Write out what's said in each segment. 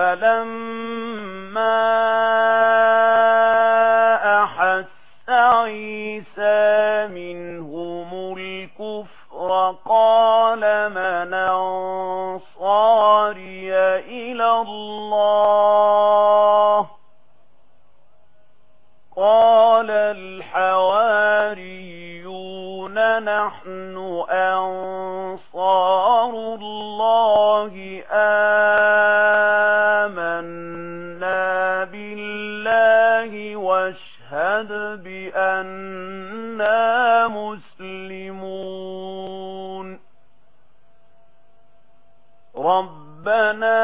فلما أحس عيسى منهم الكفر قال من أنصاري إلى الله؟ قال الحواريون نحن أنصار الله آمين بأننا مسلمون. ربنا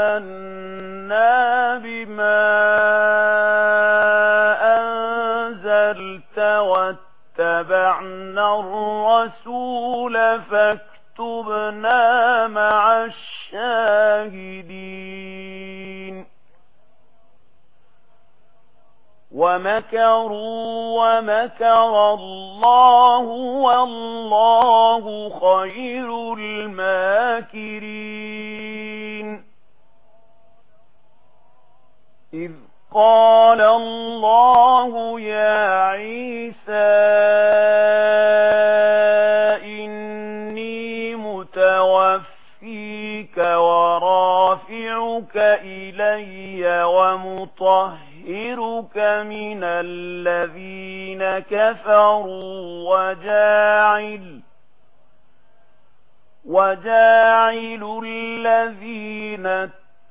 آمنا بما أنزلت واتبعنا الرسول فكرنا مكروا ومكر الله والله خير الماكرين إذ قال الله يا عيسى إني متوفيك ورافعك إلي ومطهر يُحْذِرُكَ مِنَ الَّذِينَ كَفَرُوا وَجَاعِلُ وَجَاعِلُ الَّذِينَ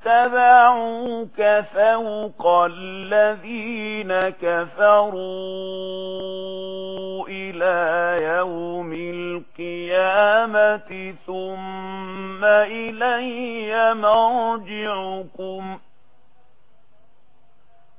اتَّبَعُوكَ فَوْقَ الَّذِينَ كَفَرُوا إِلَى يَوْمِ الْقِيَامَةِ ثُمَّ إِلَيَّ مَرْجِعُكُمْ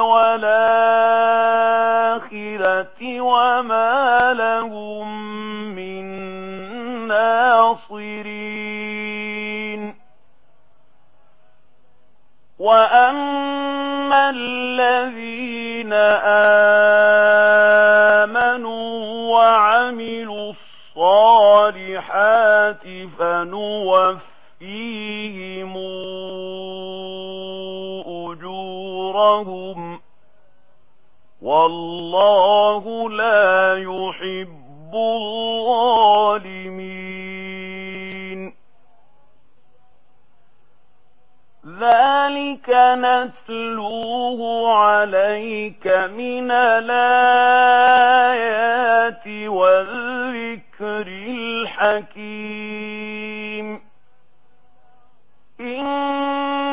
والآخرة وما لهم من ناصرين. وأما الذين آمنوا وعملوا الصالحات فنوفر أَجْرَهُمْ وَاللَّهُ لَا يُحِبُّ الظَّالِمِينَ. ذَلِكَ نَسْلُوهُ عَلَيْكَ مِنَ الْآيَاتِ وَالذِّكْرِ الْحَكِيمِ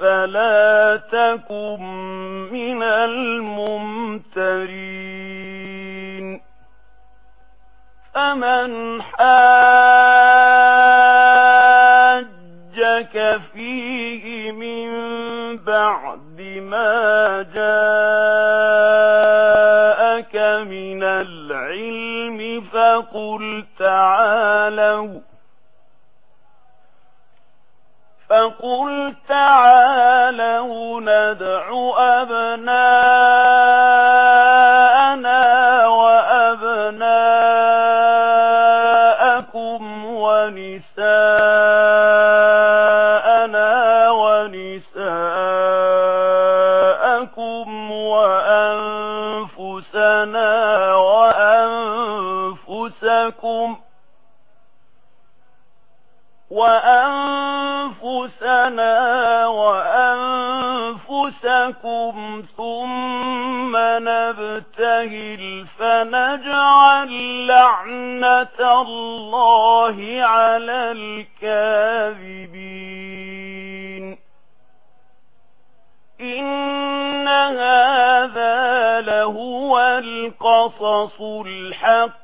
فلا تكن من الممترين. فمن حاجك فيه من بعد ما جاءك من العلم فقل تعالوا فقل تعالوا ندع أبناءنا أنفسنا وأنفسكم ثم نبتهل فنجعل لعنة الله على الكاذبين. إن هذا لهو القصص الحق.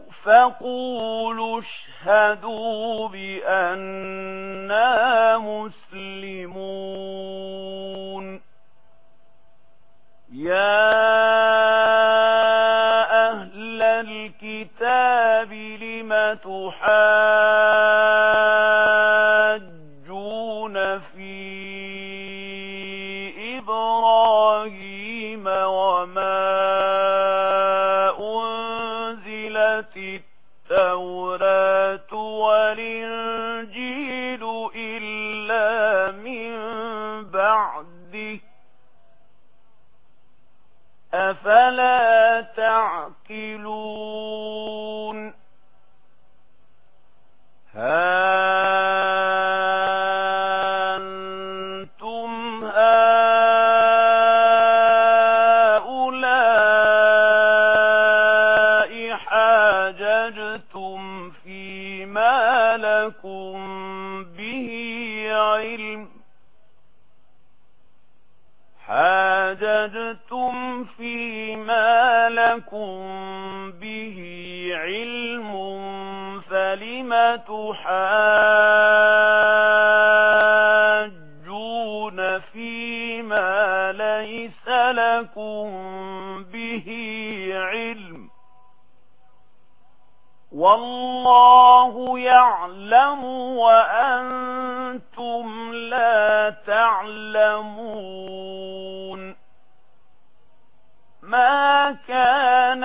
فقولوا اشهدوا بأننا مسلمون يا أهل الكتاب لم تحاولون أفلا تعقلون. ها أنتم هؤلاء حاججتم فيما لكم به علم. حاججتم فيما لكم به علم فلم تحاجون فيما ليس لكم به علم؟ والله يعلم وأنتم لا تعلمون. ما كان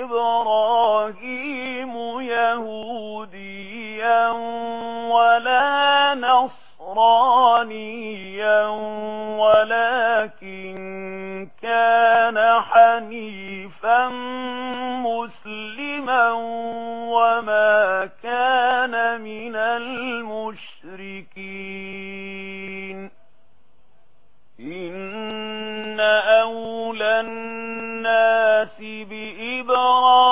إبراهيم يهوديا ولا نصرانيا ولكن كان حنيفا مسلما وما كان من المشركين إن أولى الناس بإبراهيم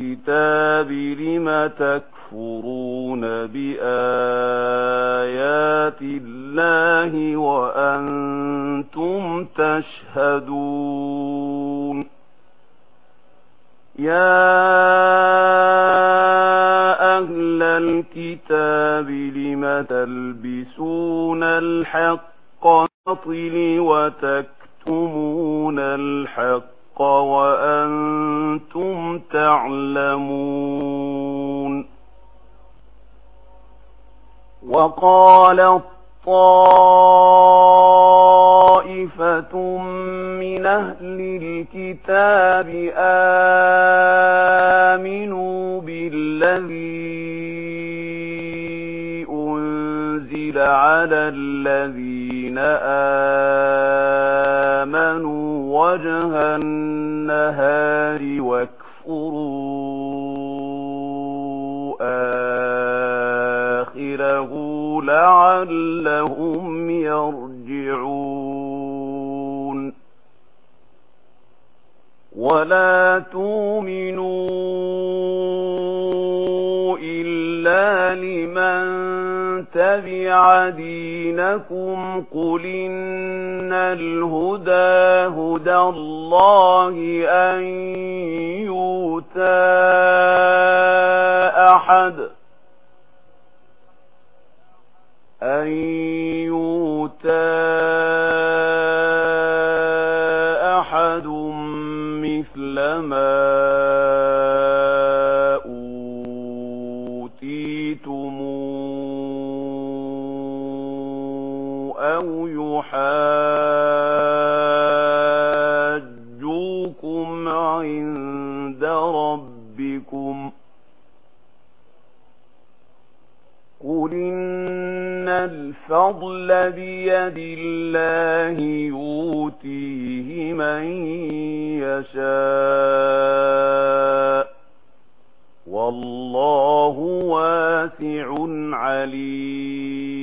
الكتاب لم تكفرون بآيات الله وأنتم تشهدون يا أهل الكتاب لم تلبسون الحق نطل وتكتمون الحق وأنتم تعلمون وقال الطائفة من أهل الكتاب آمنوا بالذي أنزل على الذين آمنوا وجه النهار وكذلك له لعلهم يرجعون ولا تؤمنوا إلا لمن تبع دينكم قل إن الهدى هدى الله أن يوتى أحد أَوْ يُحَاجُّوكُمْ عِندَ رَبِّكُمْ قُلْ إِنَّ الْفَضْلَ بِيَدِ اللَّهِ يُؤْتِيهِ مَن يَشَاءُ وَاللَّهُ وَاسِعٌ عَلِيمٌ